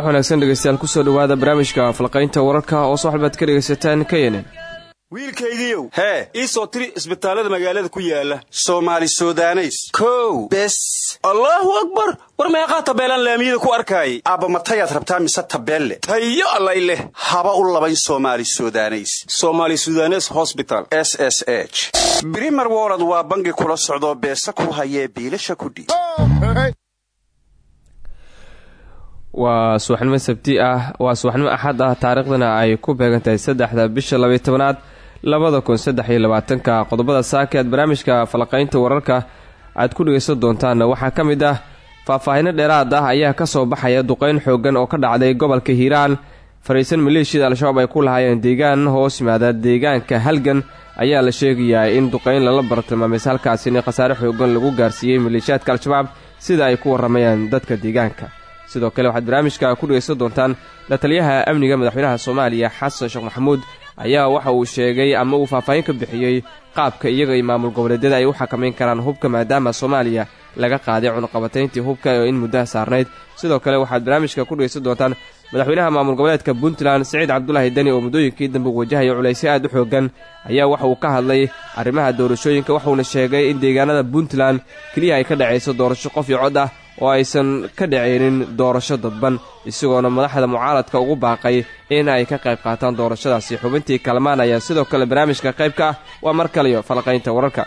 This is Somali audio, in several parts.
subax wanaagsan dhegeystayaal ku soo dhowaada barnaamijka falqaynta wararka oo soo xalbaad ka dhegaysataan ka yenen wiilkaygiiow hee ii soo tiri isbitaallada magaalada ku yaalla soomaali sudaneys. Kow bes. Allaahu akbar! War meeqaa tabeelaan laamiyada ku arkaayay? Aabba matayaad rabtaa mise tabeelle? Tayo allay leh. Haba u labayn somaali sudaneys. Somaali sudanes hosbital s s h. Brimer wolod waa bangi kula socdoo beesa ku hayee biilasha kudhiib waa subaxnimo sabti ah waa subaxnimo axad ah. Taariikhdana ay ku beegantahay saddexda bisha labaiy tobanaad labada kun labaatanka. Qodobada saaka aad barnaamijka falaqaynta wararka aad ku dhegaysan doontaan waxaa ka mid ah faahfaahino dheeraad ah ayaa ka soo baxaya duqeyn xoogan oo ka dhacday gobolka hiiraan. Fariisan maleeshiyada al-shabaab ay ku lahaayeen deegaan hoos yimaada deegaanka halgan. Ayaa la sheegayaa in duqeyn lala bartilmaameys halkaasina khasaare xoogan lagu gaarsiiyey maleeshiyaadka al-shabaab sida ay ku waramayaan dadka deegaanka sidoo kale waxaad barnaamijka ku dhegaysan doontaan la taliyaha amniga madaxweynaha soomaaliya xasan sheekh maxamuud. Ayaa waxa uu sheegay ama uu faahfaahin ka bixiyey qaabka iyaga iyo maamul goboleedyada ay u xakamayn karaan hubka maadaama soomaaliya laga qaaday cunuqabatayntii hubka oo in muddaha saarnayd. Sidoo kale waxaad barnaamijka ku dhegaysan doontaan madaxweynaha maamul goboleedka puntland siciid cabdulaahi deni oo muddooyinkii dambe wajahaya culaysyo aad u xoogan ayaa waxa uu ka hadlay arrimaha doorashooyinka waxuuna sheegay in deegaanada puntland keliya ay ka dhacayso doorasho qof iyo cod ah oo aysan ka dhacaynin doorasho dadban isagoona madaxda mucaaradka ugu baaqay in ay ka qayb qaataan doorashadaasi. Xubintii kalmaan ayaa sidoo kale barnaamijka qayb ka ah. Waa mar kaliyo falaqaynta wararka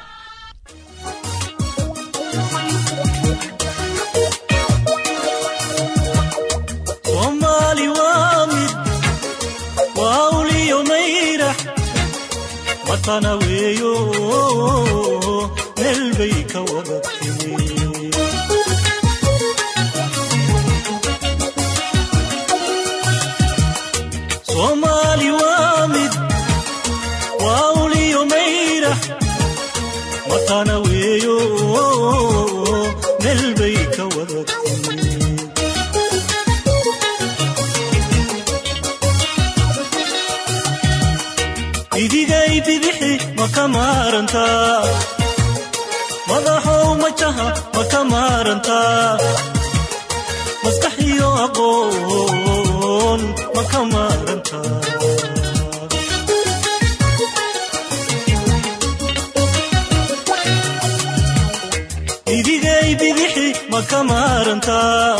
bidixi ma ka maarantaa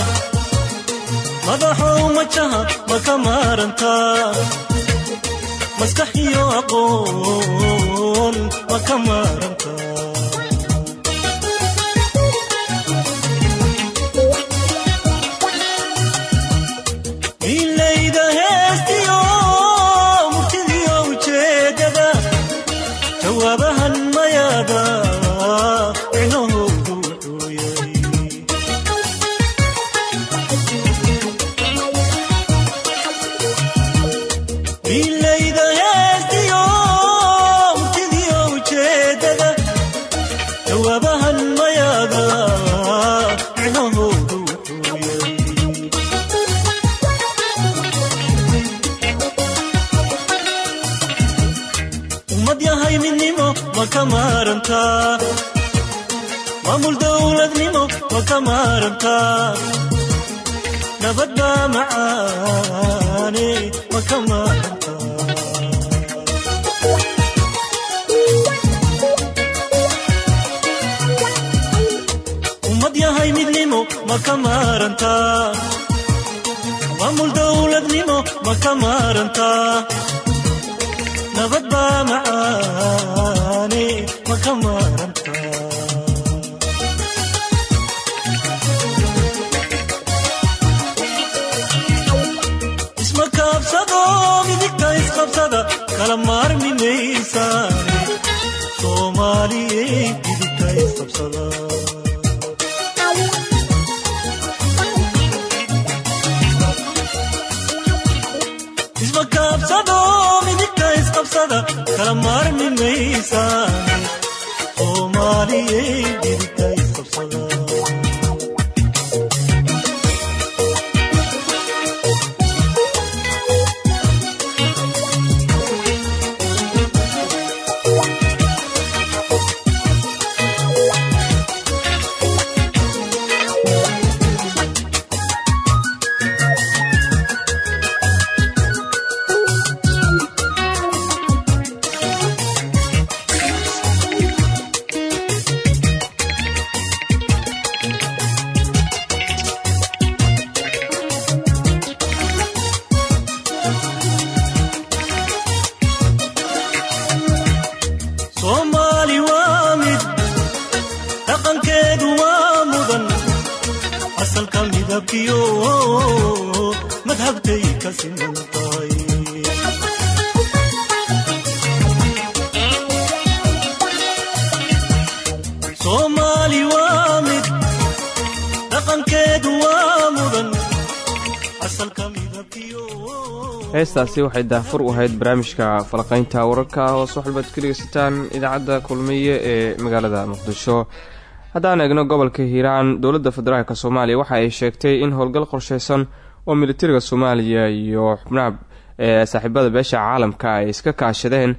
madaxow majaha ma ka maarantaa maskax iyo aqoon ma ka maamul dowladnimo ma ka maarantaa nabad baa macaane ma ka maarantaa ummad midnimo ma ka maarantaa maamul dowladnimo ma ka maarantaa isqabsada kala maarmi maysaane soomaaliyey midigta isqabsada isma kaabsado midigta isqabsada kala maarmi maysaane soomaaliyey midigta isqabsada heestaasi waxay daafur u ahayd barnaamijka falaqaynta wararka hoos wax walbaad ka dhegeysataan idaacadda kulmiye ee magaalada muqdisho. Haddaan eegno gobolka hiiraan dowladda federaalk soomaaliya waxa ay sheegtay in howlgal qorsheysan oo militariga soomaaliya iyo xubnaha ee saaxiibada beesha caalamka ay iska kaashadeen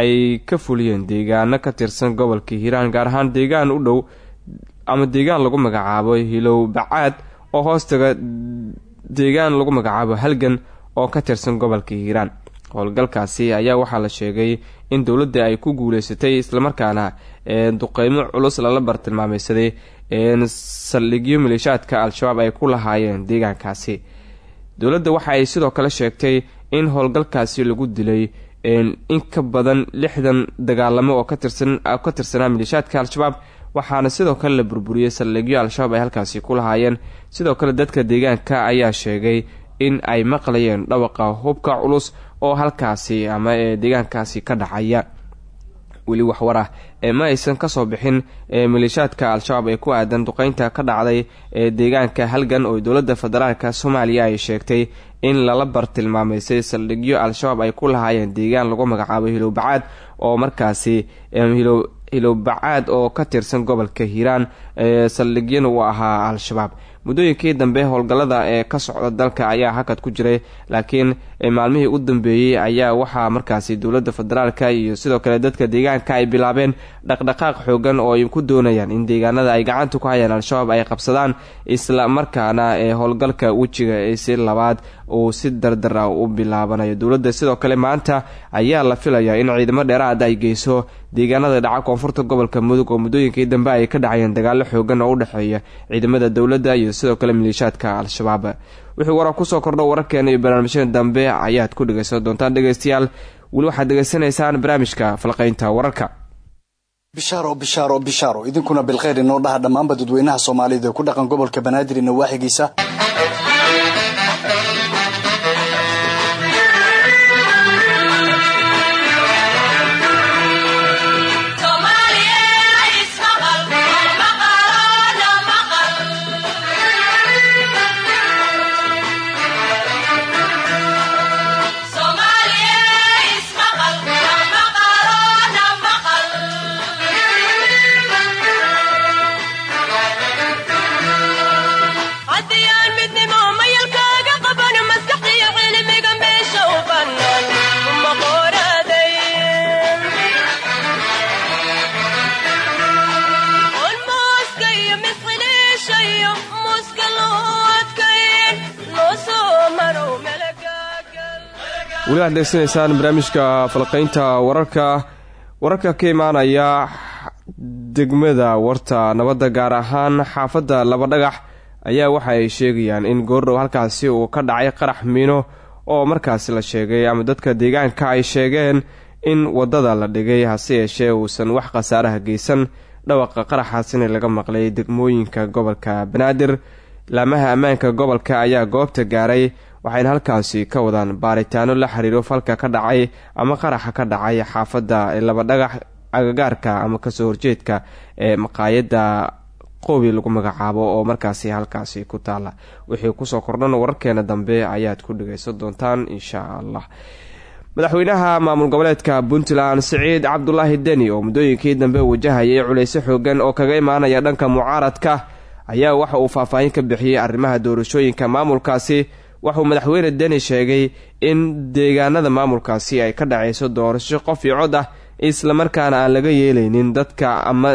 ay ka fuliyeen deegaano ka tirsan gobolka hiiraan gaar ahaan deegaan u dhow ama deegaan lagu magacaabo hilow bacaad oo hoostaga deegaan lagu magacaabo halgan oo ka tirsan gobolka hiiraan. Howlgalkaasi ayaa waxaa la sheegay in dowladda ay ku guuleysatay islamarkaana duqeymo culus lala bartilmaameysaday saldhigyo maleeshaadka al-shabaab ay ku lahaayeen deegaankaasi. Dowladda waxa ay sidoo kale sheegtay in howlgalkaasi lagu dilay in ka badan lixdan dagaalamo oo ka tirsanaa maleeshaadka al-shabaab waxaana sidoo kale la burburiyey saldhigyo al-shabaab ay halkaasi ku lahaayeen. Sidoo kale dadka deegaanka ayaa sheegay in ay maqlayeen dhawaqa hubka culus oo halkaasi ama ee deegaankaasi ka dhacaya. Weli waxwar ah ee ma aysan ka soo bixin maleeshaadka al-shabaab ee ku aadan duqeynta ka dhacday ee deegaanka halgan oo dowladda federaalk soomaaliya ay sheegtay in lala bartilmaameysay saldhigyo al-shabaab ay ku lahaayeen deegaan lagu magacaabo hilowbacaad oo markaasi hilowbacaad oo ka tirsan gobolka hiiraan saldhigyana uu ahaa al-shabaab muddooyinkii dambe howlgallada ee ka socda dalka ayaa hakad ku jiray laakiin maalmihii u dambeeyey ayaa waxaa markaasi dowladda federaalka iyo sidoo kale dadka deegaanka ay bilaabeen dhaqdhaqaaq xoogan oo ay ku doonayaan in deegaanada ay gacanta ku hayaan al-shabaab ay qabsadaan isla markaana ee howlgalka wejiga ee si labaad uu si dardar ah u bilaabanayo. Dowladda sidoo kale maanta ayaa la filayaa in ciidamo dheeraad ay geyso deegaanada dhaca koonfurta gobolka mudug oo muddooyinkii dambe ay ka dhacayeen dagaalo xoogan oo u dhexeeya ciidamada dowladda iyo sidoo kale maleeshaadka al-shabaab. Wuxuu warar ku soo kordho wararkeena iyo barnaamijyada dambe ayaad ku dhegeysan doontaan dhegeystayaal. Weli waxaad degeysanaysaan barnaamijka falqaynta wararka bishaaro bishaaro bishaaro idinkuna bilkhayr inoo dhaha dhammaanba dadweynaha soomaalida ee ku dhaqan gobolka banaadir iyo nawaaxigiisa weli waxaad degeysanaysaan barnaamijka falqaynta wararka. Wararka ka imaanaya degmada warta nabadda gaar ahaan xaafadda laba dhagax ayaa waxa ay sheegayaan in goordhow halkaasi uu ka dhacay qarax miino oo markaasi la sheegay ama dadka deegaanka ay sheegeen in waddada la dhigay hase yeeshee uusan wax khasaaraha geysan. Dhawaqa qaraxaasina laga maqlay degmooyinka gobolka banaadir laamaha ammaanka gobolka ayaa goobta gaaray waxayna halkaasi ka wadaan baaritaano la xiriiro falka ka dhacay ama qaraxa ka dhacay xaafadda laba dhagax agagaarka ama ka soo horjeedka ee maqaayadda qoobi lagu magacaabo oo markaasi halkaasi ku taala wixii ku soo kordhan wararkeena dambe ayaad ku dhageysan doontaan insha allah. Madaxweynaha maamul goboleedka puntland siciid cabdulaahi deni oo muddooyinkii dambe wajahayay culayso xoogan oo kaga imaanaya dhanka mucaaradka ayaa waxa uu faahfaahin ka bixiyey arrimaha doorashooyinka maamulkaasi waxauu madaxweyne deni sheegay in deegaanada maamulkaasi ay ka dhaceyso doorasho qof iyo cod ah islamarkaana aan laga yeeleynin dadka ama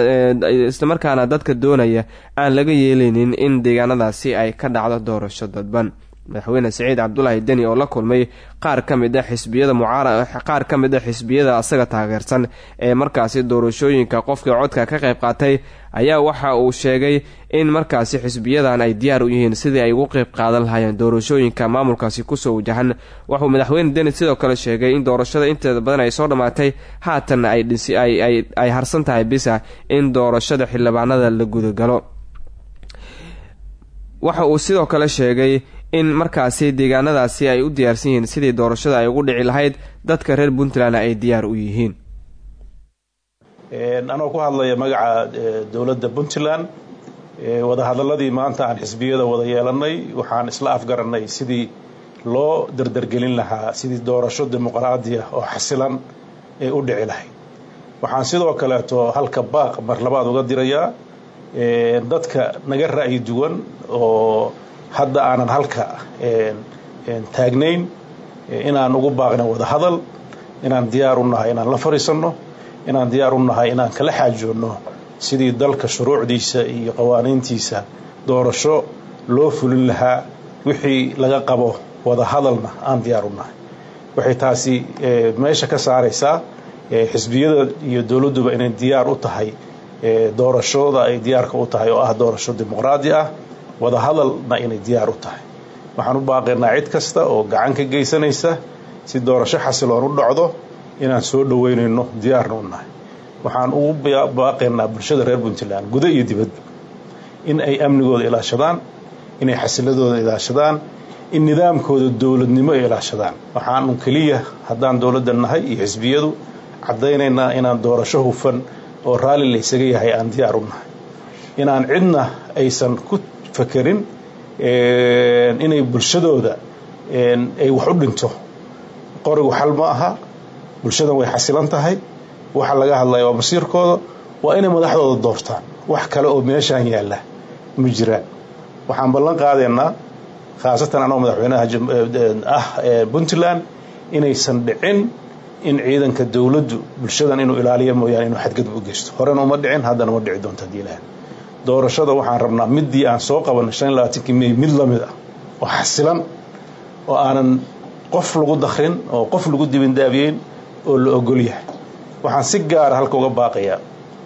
islamarkaana dadka doonaya aan laga yeeleynin in deegaanadaasi ay ka dhacdo doorasho dadban madaxweyne siciid cabdulaahi deni oo la kulmay qaar ka mid a xisbiyada mucaara qaar ka mid a xisbiyada asaga taageersan ee markaasi doorashooyinka qofka codka ka qayb qaatay ayaa waxa uu sheegay in markaasi xisbiyadan ay diyaar u yihiin sidii ay ugu qeyb qaadan lahaayeen doorashooyinka maamulkaasi ku soo wajahan. Waxuu madaxweyne deni sidoo kale sheegay in doorashada inteeda badan ay soo dhammaatay haatanna ay dhisi ay harsan tahay bisa in doorashada xildhibaanada la gudagalo. Waxa uu sidoo kale sheegay in markaasi deegaanadaasi ay u diyaarsan yihiin sidii doorashada ay ugu dhici lahayd dadka reer puntland ay diyaar u yihiin. Anoo ku hadlaya magaca dowladda puntland wadahadaladii maanta aan xisbiyada wada yeelanay waxaan isla afgaranay sidii loo dardargelin lahaa sidii doorasho dimuqraadiya oo xasilan ee u dhici lahayd. Waxaan sidoo kaleeto halka baaq mar labaad uga dirayaa dadka naga ra'yi duwan oo hadda aanan halka taagnayn inaan ugu baaqna wada hadal inaan diyaar u nahay inaan la fadhiisanno inaan diyaar u nahay inaan kala xaajoonno sidii dalka shuruucdiisa iyo qawaaniintiisa doorasho loo fulin lahaa wixii laga qabo wada hadalna aan diyaar u nahay. Waxay taasi meesha ka saaraysaa xisbiyada iyo dowladduba inay diyaar u tahay doorashooda ay diyaarka u tahay oo ah doorasho dimuqraadi ah wada hadalna inay diyaar u tahay. Waxaan u baaqaynaa cid kasta oo gacan ka geysanaysa si doorasho xasiloon u dhacdo inaan soo dhoweynayno diyaarna u nahay. Waxaan ugu baaqaynaa bulshada reer puntland gudo iyo dibadba in ay amnigooda ilaashadaan inay xasiladooda ilaashadaan in nidaamkooda dowladnimo ay ilaashadaan. Waxaanu keliya haddaan dowladda nahay iyo xisbiyadu caddaynaynaa inaan doorasho hufan oo raalli la ysaga yahay aan diyaar u nahay. Inaan cidna aysan ku fakerin inay bulshadooda ay wax u dhinto. Qorigu xal ma aha bulshadan way xasilan tahay waxa laga hadlaya waa masiirkooda waa inay madaxdooda doortaan. Wax kale oo meeshaan yaalla ma jiraan waxaan ballan qaadaynaa khaasatan anoo madaxweynaha ah puntland inaysan dhicin in ciidanka dowladdu bulshadan inuu ilaaliya mooyaane inuu xadgudub u geysto. Horena uma dhicin haddana ma dhici doonto haddii doorashada waxaan rabnaa middii aan soo qabanay shan iyo labaatankii mey mid la mid ah oo xasilan oo aanan qof lagu dakrin oo qof lagu dibindaabiyeyn oo la ogol yahay. Waxaan si gaara halka uga baaqayaa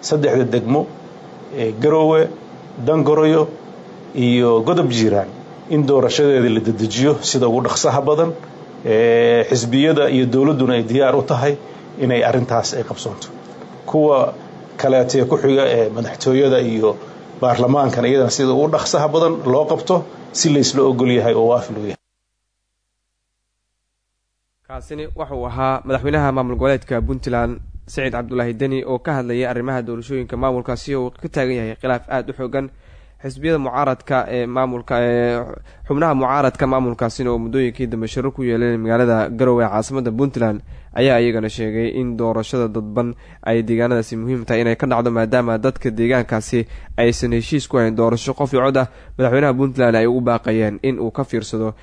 saddexda degmo ee garoowe dangoroyo iyo godob jiiraan in doorashadeeda la dedejiyo sida ugu dhaqsaha badan xisbiyada iyo dowladduna ay diyaar u tahay inay arintaas ay qabsoonto. Kuwa kaleetee ku xiga ee madaxtooyada iyo baarlamaankan iyadana sida ugu dhaqsaha badan loo qabto si laysla ogol yahay oo waafil yahay. Kaasini wuxuu ahaa madaxweynaha maamul goboleedka puntland siciid cabdulaahi deni oo ka hadlayay arrimaha doorashooyinka maamulkaasi uu ka taagan yahay khilaaf aada u xoogan xisbiyada mucaaradka ee maamulka ee xubnaha mucaaradka maamulkaasina oo muddooyinkii dambe shiro ku yeeleen magaalada garowe ee caasimada puntland ayaa iyagana sheegay in doorashada dadban ay deegaanadaasi muhiim tahay inay ka dhacdo maadaama dadka deegaankaasi aysan heshiis ku hayn doorasho qof iyo cod ah. Madaxweynaha puntland ay ugu baaqayeen in uu ka fiirsado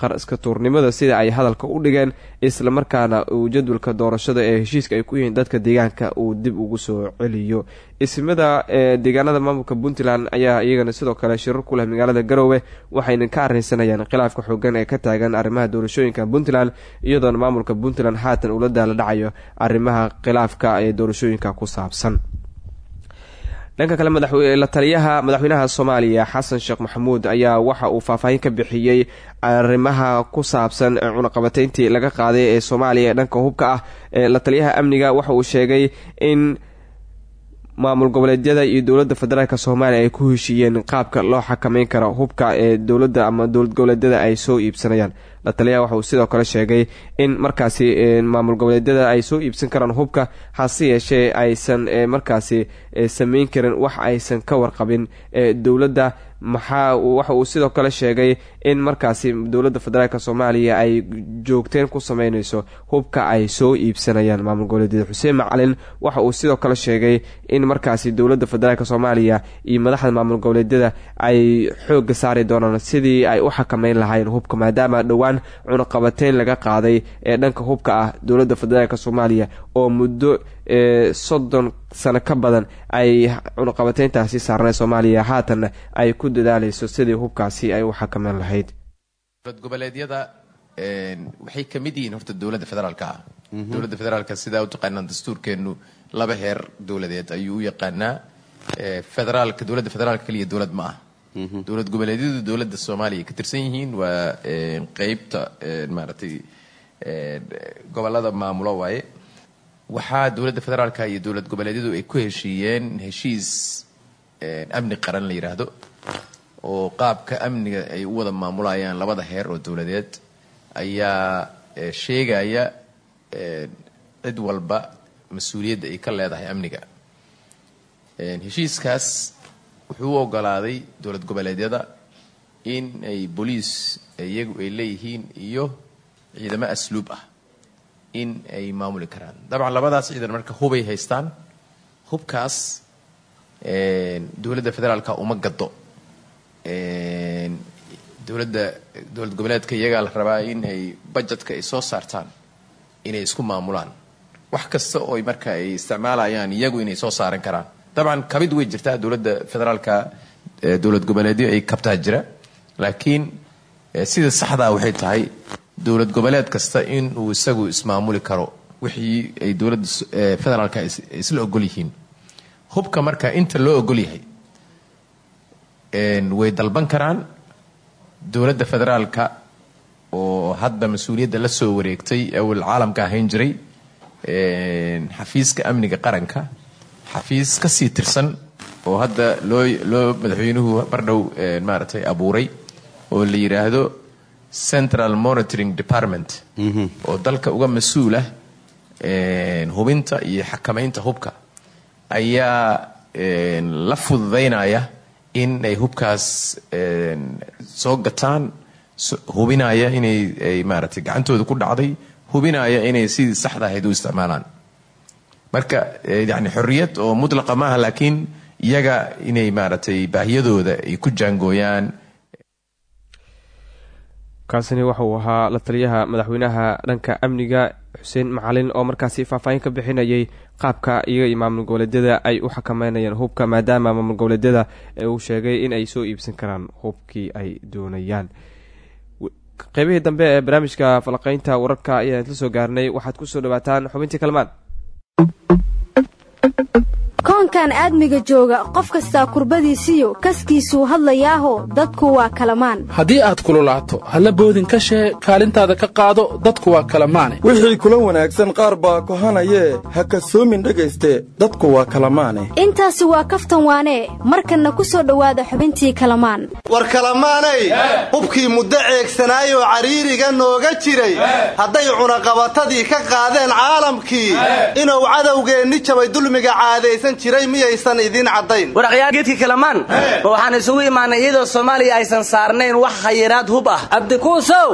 qariska tuurnimada sida ay hadalka u dhigeen islamarkaana uu jadwalka doorashada ee heshiiska ay ku yihiin dadka deegaanka uu dib ugu soo celiyo. Ismada deegaanada maamulka puntland ayaa iyagana sidoo kale shirar ku leh magaalada garowe waxayna ka arrinsanayaan khilaafka xoogan ee ka taagan arrimaha doorashooyinka puntland iyadoona maamulka puntland haatan ula daala dhacayo arrimaha khilaafka ee doorashooyinka ku saabsan. Dhanka kale madaxla taliyaha madaxweynaha soomaaliya xasan sheekh maxamuud ayaa waxa uu faahfaahin ka bixiyey arrimaha ku saabsan cunaqabateyntii laga qaaday ee soomaaliya. Ee dhanka hubka ah la taliyaha amniga waxa uu sheegay in maamul goboleedyada iyo dowladda federaalk soomaaliya ay ku heshiiyeen qaabka loo xakameyn karo hubka ee dowladda ama dowlad goboleedyada ay soo iibsanayaan la taliyaha waxa uu sidoo kale sheegay in markaasi maamul goboleedyada ay soo iibsan karaan hubka hase yeeshee aysan markaasi sameyn karin wax aysan ka warqabin dowladda. Maxaa waxa uu sidoo kale sheegay in markaasi dowladda federaalk soomaaliya ay joogteen ku sameyneyso hubka ay soo iibsanayaan maamul goboleedyada. Xuseen macalin waxa uu sidoo kale sheegay in markaasi dowladda federaalk soomaaliya iyo madaxda maamul goboleedyada ay xooga saari doonaan sidii ay u xakameyn lahaayeen hubka maadaama dhowaan cunaqabateyn laga qaaday ee dhanka hubka ah dowladda federaalk soomaaliya oo muddo soddon sano ka badan ay cunaqabateyntaasi saarnay soomaaliya. Haatanna ay ku dadaaleyso sidii hubkaasi ay u xakameyn lahayd. Waxay ka mid yihiin horta dowladda federaalka. Ah dowladda federaalka sidaa u taqaanaan dastuurkeenu laba heer dowladeed ayuu u yaqaanaa. Federaalka dowladda federaalka keliya dowlad ma ah dowlad goboleedyadu dowladda soomaaliya ka tirsan yihiin waa qeybta maaragtay gobollada maamulo waaye. Waxaa dowladda federaalka iyo dowlad goboleedyadu ay ku heshiiyeen heshiis amni qaran la yidhaahdo oo qaabka amniga ay u wada maamulayaan labada heer oo dowladeed ayaa sheegaya cid walba mas'uuliyadda ay ka leedahay amniga. Heshiiskaas wuxuu u ogolaaday dowlad goboleedyada in ay booliis iyagu ay leeyihiin iyo ciidamo asluub ah in ay maamuli karaan. Dabcan labadaas ciidan marka hubay haystaan hubkaas dowladda federaalka uma gado dowladda dowlad goboleedka iyagaa la rabaa in ay budgetka ay soo saartaan inay isku maamulaan. Wax kasta oo marka ay isticmaalayaan iyagu inay soo saaran karaan dabcan kabid way jirtaa dowladda federaalka dowlad goboleedyo ay kabtaa jira. Laakiin sida saxdaa waxay tahay dowlad goboleed kasta in uu isagu ismaamuli karo wixii ay dowladda federaalka is- isla ogol yihiin. Hubka marka inta loo ogol yahay way dalban karaan dowladda federaalka oo hadda mas'uuliyadda la soo wareegtay awal caalamka ahayn jiray xafiiska amniga qaranka xafiis ka sii tirsan oo hadda loo loo madaxweynuhu bardhow maaragtay abuuray oo la yidhaahdo central monitoring department. Oo dalka uga mas'uul ah een, hubinta iyo xakamaynta hubka. Ayaa la fududaynaya in ay hubkaas soo gataan hubinaya inay ay maaragtay gacantooda ku dhacday hubinaya inay sidii saxda ahayd u isticmaalaan marka eh, yani xorriyad oo mutlaqa maaha laakiin iyaga inay maaragtay baahiyadooda ay ku jaangooyaan. Kaasini waxa uu ahaa la taliyaha madaxweynaha dhanka amniga xuseen macalin oo markaasi faahfaahin ka bixinayay qaabka iyaga iyo maamul ay u xakameynayaan hubka maadaama maamul goboleedyada ee uu sheegay in ay soo iibsan karaan hubkii ay doonayaan. Qeybihii dambe ee barnaamijka falaqeynta wararka ayaan isla soo gaarnay. Waxaad ku soo dhawaataan xubintii kalmaan Thank you koonkan aadmiga jooga qof kastaa kurbadiisiyo kaskiisuu hadlayaaho dadku waa kalamaan. Haddii aad kululaato halla boodin ka shee kaalintaada ka qaado dadku waa kala maane wixii kula wanaagsan qaar baa kohanayee ha kasoomin dhegayste dadku waa kala maane intaasi waa kaftan waanee markanna ku soo dhowaada xubintii kalamaan. War kalamaanay? Hubkii muddo ceegsanaayoo cariiriga nooga jiray. Hadday cunaqabatadii ka qaadeen caalamkii. Inuu cadowgeenni jabay dulmiga caadaysan jiray miyaysan idiin caddayn? Waraqyaal geedkii kalamaan ma waxaan isugu imaanay iyadoo soomaaliya aysan saarnayn wax khayiraad hub ah. Abdikuusow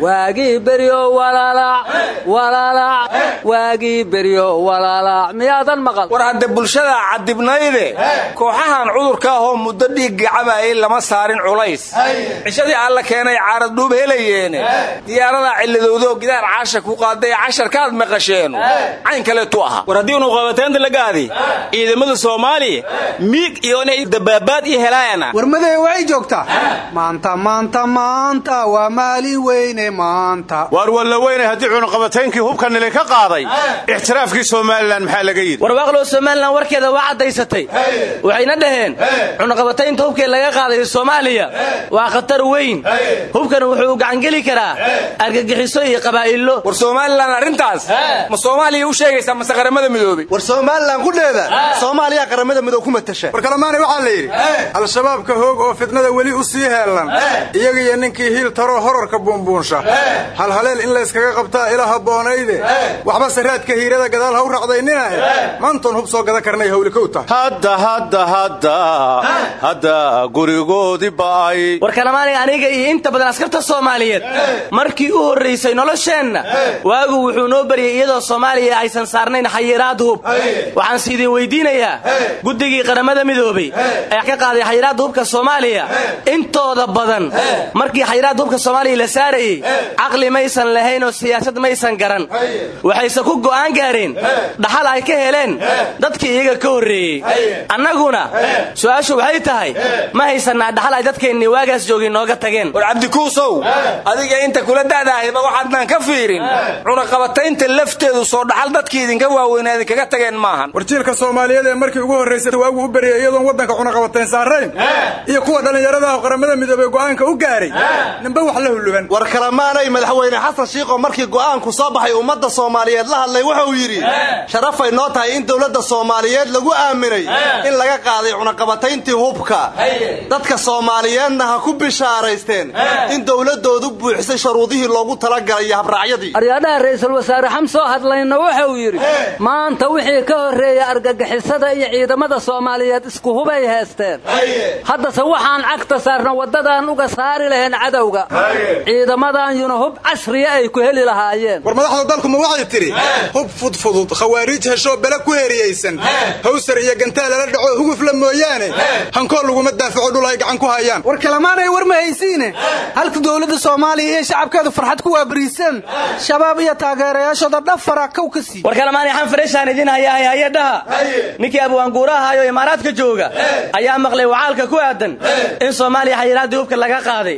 waagii beryo waagii beryo walaalaac miyaadan maqal? War hadde bulshada cadibnayde kooxahan cudurka ahoo muddo dhiig gacabayay lama saarin culays. Cishadii alla keenay caaradhuub helayeene. Diyaaradaa cilladowdoo gidaar caasha ku qaaday casharkaad maqasheenu. Cayn kaleetu ahaa war haddii unu qabateenta la gaadi ciidamada soomaaliya miig iyo inay dabaabaad ii helaayana war madow way joogtaa? Maanta maanta maanta waa maalin weyne maanta. Waar walla weyne haddii cunaqabataynkii hubka nili ka qaaday ixtiraafkii somalilan maxaa laga yidhi? Warwaaqlow somalilan warkeeda waa caddaysatay. Waxayna dhaheen cunaqabataynta hubkee laga qaadayo soomaaliya waa khatar weyn. Hubkana wuxuu gacangeli karaa argagixiso iyo qabaa'ilo. War somalilan arrintaas ma soomaaliya u sheegaysaa mase qaramada midoobey war somalilan qudheeda soomaaliya qaramada midow ku matasha. War kalamaanay waxaa la yidhi al-shabaabka hoog oo fitnada weli u sii heellan iyaga iyo ninkii hiil taroo horarka buunbuunsha. Halhaleel in layskaga qabtaa ila habboonayde. Waxba saraadka hiirada gadaal ha u racdayninahe maantoon hub soo gada karnay hawli kow tahay hadda hadda. Hadda hadda gurigoodii ba'ay. War kalamaanay aniga iyo inta badan askarta soomaaliyeed. Markii u horraysay nolosheenna waagu wuxuu noo baryay iyadoo soomaaliya aysan saarnayn xayiraad hub. Waxaanse idin weydiinayaa guddigii qaramada midoobey ee ka qaaday xayiraadda hubka soomaaliya. Intooda badan. Markii xayiraadda hubka soomaaliya la saarayey caqli maysan lahayn oo siyaasad maysan garan. Waxayse ku go'aan gaareen. Dhaxal ay ka heleen. Dadkii iyaga ka horreeyey annaguna su'aashu waxay tahay ma haysannaa dhaxal ay dadkeennii waagaas joogay nooga tageen. War cabdikuusow adiga inta kula da'daahayba waxaadnaan ka fiirin. Cunaqabataynta lafteedu soo dhaxal dadkii idinka waaweynaa idinkaga tageen maahan soomaaliyeed ee markii ugu horraysay waagu u beriyay iyadoon waddanka cunaqabatayn saarayn. Iyo kuwa dhallinyaradaha qaramada midoobey go'aanka u gaaray. Nimbe wax la hulluban war kalemaanay madaxweyne xasan shiikoo markii go'aanku soo baxay ummadda soomaaliyeed la hadlay wuxuu yidhi sharafay noo tahay in dowladda soomaaliyeed lagu aaminay in laga qaaday cunaqabatayntii hubka. Dadka soomaaliyeedna ha ku bishaaraysteen in dowladdoodu buuxisay sharuudihii loogu talagalay iyo habraacyadii aryaadhaha ra'iisul wasaare xamsoo hadlayna wuxuu yidhi maanta wixii ka horreeya argagixisada iyo ciidamada soomaaliyeed isku hubay heesteen haddase waxaan cagta saarna waddadaan uga saari lahayn cadowga. Ciidamadan yuna hub casriya ay ku heli lahaayeen. War madaxda dalkuma waxay tidhi hub fudfudud khawaariij heshoo bele ku heriyaysan. Hawsar iyo gantaal lala dhaco hugufla mooyaane. Hankool laguma daafaco dhul ay gacan ku hayaan. War kalamaanay war ma haysiine halka dowladda soomaaliya iyo shacabkeedu farxad ku waabariiseen shabaab iyo taageerayaashooda dhafara kow ka sii. War kalamaanay xanfareeshaan idin hayaa hay'adhaha ninkii abwaanguuraha iyo imaaraadka jooga ayaa maqlay wacaalka ku aadan in soomaaliya xayiraaddii hubka laga qaaday.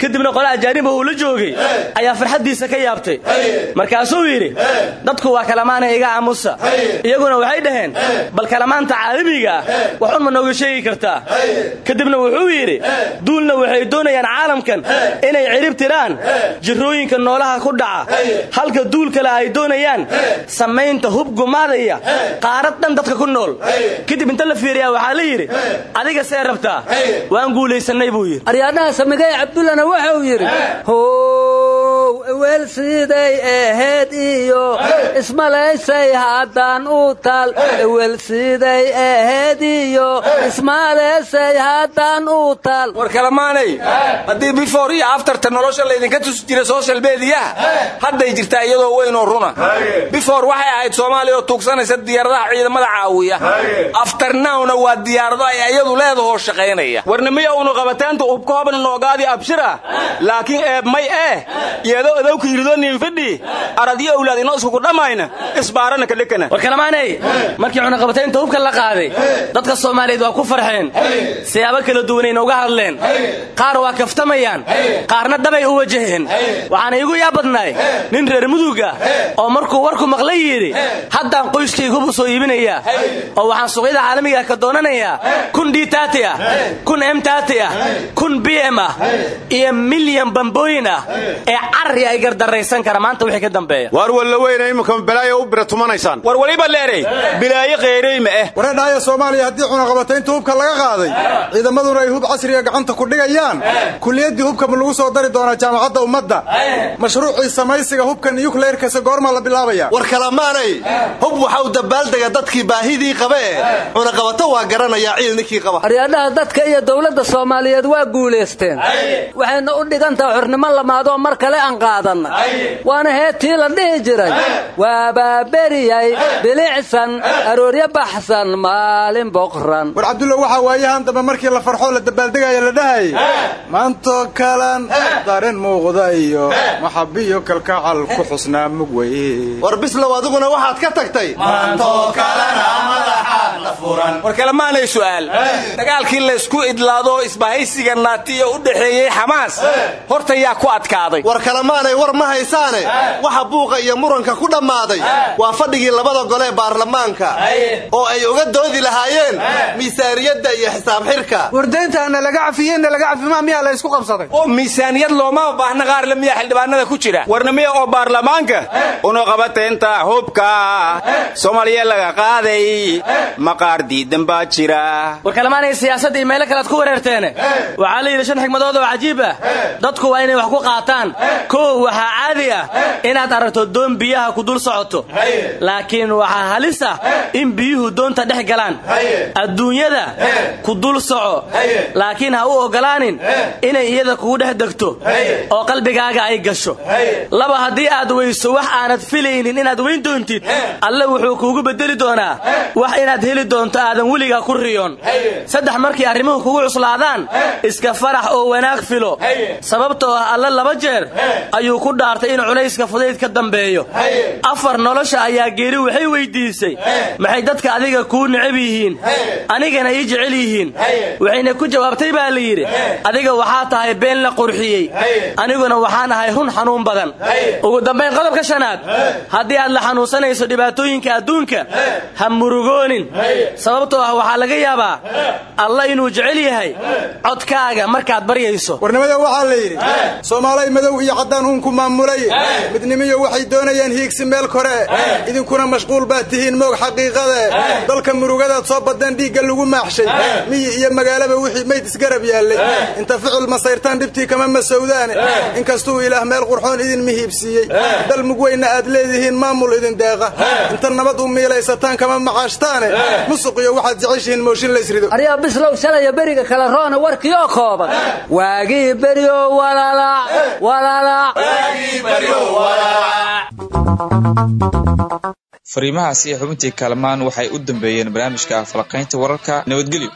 Kadibna qole ajaaniba uu la joogay ayaa farxaddiisa ka yaabtay. Markaasuu yidhi dadku waa kalamaana iga aamusa. Iyaguna waxay dhaheen bal kalamaanta caalamiga ah wax un ma nooga sheegi kartaa. Kadibna wuxuu yidhi duulna waxay doonayaan caalamkan inay cirib tiraan jirrooyinka noolaha ku dhaca. Halka duul kale ay doonayaan samaynta hub gumaadaya qaarad dhan dadka ku nool. Kadib inta la fiiriyaa waxaa la yidhi adiga see rabtaa? Waan guulaysannay buu yidhi. Aryaadhaha samigay cabdullana wuxuu yidhi how eweel siday ahayd iyo ismalaysay haddaan u taal. Eweel siday ahayd iyo ismalaysay haddaan u taal. War kalamaanay haddii before iyo afterta nolosha laydinka tusi jira social mediyaha hadday jirtaa iyadoo weynoo runa. Before waxay ahayd soomaaliya oo tuugsanaysa diyaaradaha ciidamada caawiya. Afternowna waa diyaarado ay iyadu leedahoo shaqaynaya. Warnimiya unu qabataanta ubkoobna noogaadi abshira laakiin eeb may eh iyadoo odowka yirido niinfidhi aradiyo awlaad inoo iskuku dhammayna isbaarana ka dhekana war kalamaanay markii cunaqabataynta hubka la qaaday dadka soomaaliyeed waa ku farxeen. Siyaabo kala duwanayna uga hadleen. Qaar waa kaftamayaan. Qaarna dabay u wajaheen. Waxaana iigu yaa badnaay nin reer muduga oo markuu warku maqla yidhi haddaan qoyskayga hub u soo iibinayaa oo waxaan suuqyada caalamiga ka doonanayaa kun dhiitaati ah kun emtaati ah kun b m ah iyo milyan bambooyin ah ee carri ay gardaraysan kara maanta wixii ka dambeeya. Waar walla weyna imika balaayo u bira tumanaysaan war waliba leerey bilaayo kheerey ma eh? Wareedhahaya soomaaliya haddii cunaqabataynta hubka laga qaaday ciidamaduna ay hub casriga gacanta ku dhigayaan. Kuliyaddii hubka ma lagu soo dari doonaa jaamacadda ummadda. Mashruucii samaysiga hubka niyukleyrkase goormaa la bilaabaya war kalamaanay hub waxa uu dabaaldega dadkii baahidii qaba ee cunaqabato waa garanayaa ciil ninkii qaba. Aryaadhaha dadka iyo dowladda soomaaliyeed waa guulaysteen waxayna u dhigantaha xornimo lamaadoo mar kale aan qaadanna. Waana heetii la dhihi jiray. Waabaa beriyay bilicsan arooryo baxsan maalin boqran. War cabdulla waxaa waayahan dambe markii la farxoo la dabaaldegaya la dhahayay maantoo kalan dareen muuqda iyo maxabiyo kalkacal ku xusnaa mug war bislow adiguna waxaad ka tagtay war kalamaanay su'aal. Dagaalkii laysku idlaado isbahaysiga naatiya u dhaxeeyey xamaas horta yaa ku adkaaday. War kalamaanay war ma haysaane? Waxa buuqa iyo muranka ku dhammaaday. Waa fadhigii labada gole ee baarlamaanka oo ay uga doodi lahaayeen miisaaniyadda iyo xisaab xirka. Wardayntaana laga cafiyeyna laga cafima miyaa la isku qabsaday? Oo miisaaniyad looma baahna qaar la miya xildhibaanada ku jira. Warnimiya oo baarlamaanka unu qabataynta hubka soomaaliya laga qaaday maqaar diidan baa jira. War kalamaanay siyaasadda iyo meelo kalead ku wareerteene. Waxaa la yidhi shan xigmadood oo cajiib ah. Dadku waa inay wax ku qaataan. Kow waxaa caadi ah inaad aragto doon biyaha ku dul socoto. Laakiin waxaa halis ah in biyuhu doonta dhex galaan. Adduunyada ku dul soco. Laakiin ha u oggolaanin inay iyada kugu dhex degto oo qalbigaaga ay gasho. Laba haddii aad weyso wax aanad filaynin inaad weyn doontid alle wuxuu kuugu bedeli doonaa wax inaad heli doonto aadan weligaa ku riyoon. Saddex markii arrimuhu kugu cuslaadaan iska farax oo wanaag filo. Sababtoo ah alle laba jeer ayuu ku dhaartay in culayska fudayd ka dambeeyo. Afar nolosha ayaa geeri waxay weydiisay. Maxay dadka adiga kuu necab yihiin? Anigana ii jecel yihiin? Waxayna ku jawaabtay baa la yidhi adiga waxaa tahay been la qurxiyey. Aniguna waxaan ahay run xanuun badan. Ugu dambayn qodobka shanaad. Haddii aad la xanuunsanayso dhibaatooyinka adduunka ha murugoonin sababtoo ah waxaa laga yaabaa alla inuu jecel yahay codkaaga markaad baryayso. Warnimada waxaa la yidhi soomaalay madow iyo caddaan uunku maamulay. Midnimiyo waxay doonayaan hiigsi meel kore. Idinkuna mashquul baad tihiin moog xaqiiqade dalka murugadaad soo badeen dhiigga lagu maaxshay. Miyi iyo magaalaba wixii mayd isgarab yaallay. Inta ficil masayrtaan dhibtii kama masowdaane inkastuu ilaah meel qurxoon idin mihiibsiiyey dal mugweyna aad leedihiin maamul idin deeqa. Inta nabad u miilaysataan kama macaashtaane musuqiyo waxaad jeceshihiin mooshin laysrido aryaa bislow shalaya beriga kale roona warkii oo kooban. Waagii beryo walalac walalac fariimahaasi ee xubintii kaalmaan waxay u dambeeyeen barnaamijka falaqaynta wararka nabadgelyo